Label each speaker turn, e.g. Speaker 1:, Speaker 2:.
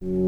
Speaker 1: Mm-hmm.